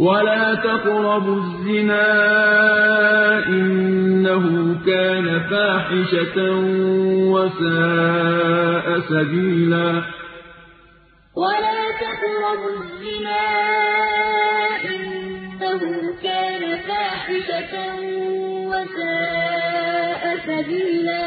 وَلَا تَقْرَبُوا الزِّنَا ۖ إِنَّهُ كَانَ فَاحِشَةً وَسَاءَ سَبِيلًا وَلَا تَقْرَبُوا الزِّنَا ۖ إِنَّهُ كَانَ فَاحِشَةً وَسَاءَ سَبِيلًا